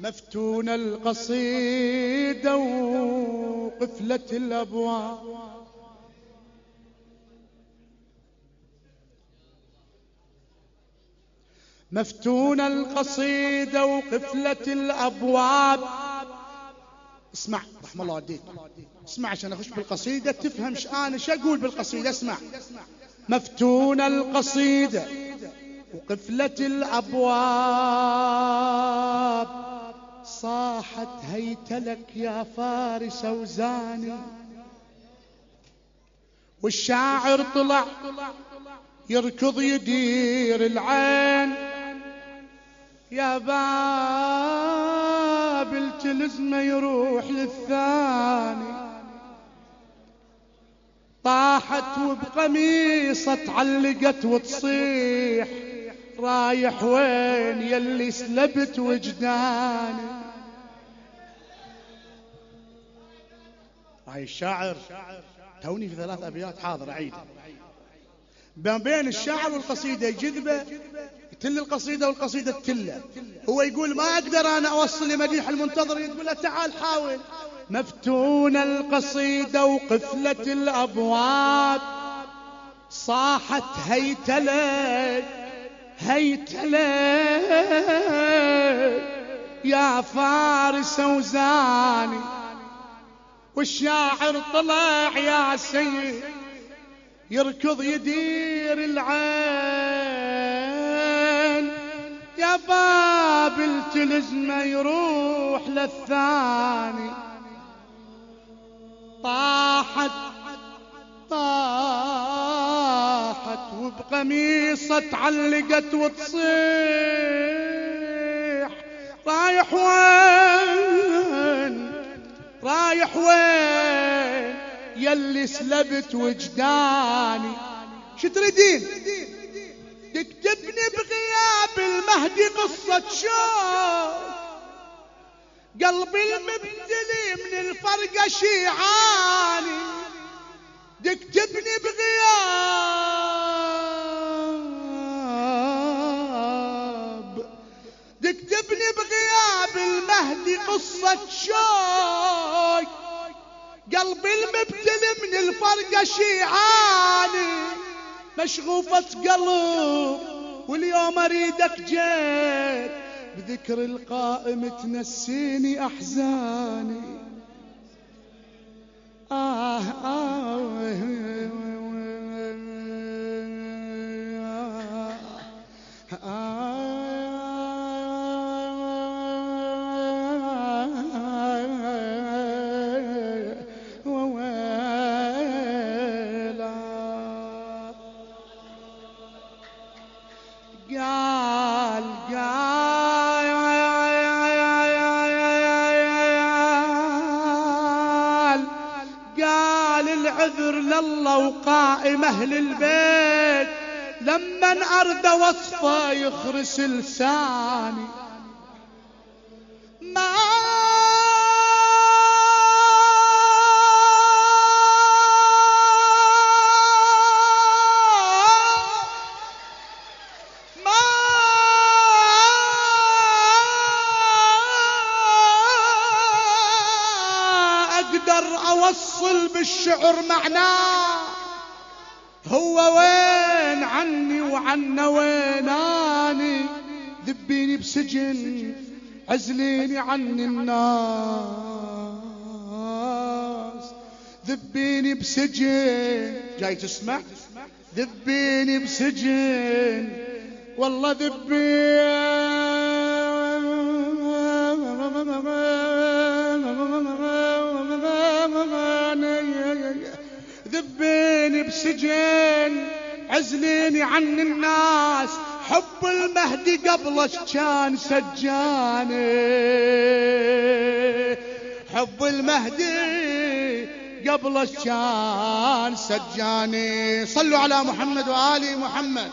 مفتون القصيدة وقفلة الأبواب. مفتون القصيدة وقفلة الأبواب. اسمع رحم الله والديك اسمع عشان أخش بالقصيدة تفهم أنا إيش أقول بالقصيدة؟ اسمع. مفتون القصيدة وقفلة الأبواب. صاحت هيتلك يا فارس وزاني. والشاعر طلع يركض يدير العين. يا باب التلزمة يروح للثاني. طاحت وبقميصة تعلقت وتصيح. رايح وين يلي سلبت وجداني. هاي الشاعر توني في ثلاث أبيات حاضر اعيد ما بين الشاعر والقصيدة جذبة تل القصيدة والقصيدة تله. هو يقول ما أقدر أنا أوصل لمديح المنتظر يقول له تعال حاول. مفتون القصيدة وقفلة الأبواب صاحت هيتلك هيتلك يا فارس وزاني والشاعر طلع يا سيد يركض يدير العين. يا باب التلزمة يروح للثاني. طاحت طاحت وبقميصة تعلقت وتصيح. رايح وين؟ رايح وين؟ يلي سلبت وجداني. شو تريدين؟ تكتبني بغياب المهدي قصة شوق قلبي المبتلي من الفرقة شيعاني. تكتبني بغياب. تكتبني بغياب المهدي قصة شوق قلبي المبتلي من الفرقة شيعاني. مشغوفة قلب واليوم أريدك جيت. بذكر القائم تنسيني أحزاني. آه آه. العذر لله وقائم أهل البيت. لما أرد وصفه يخرس لساني. اوصل بالشعر معناه. هو وين عني وعنا ويناني؟ ذبيني بسجن عزليني عن الناس. ذبيني بسجن. جاي تسمع؟ ذبيني بسجن. والله ذبيني. بسجن عزليني عن الناس. حب المهدي قبلك كان سجاني حب المهدي قبلك كان سجاني صلوا على محمد وآل محمد.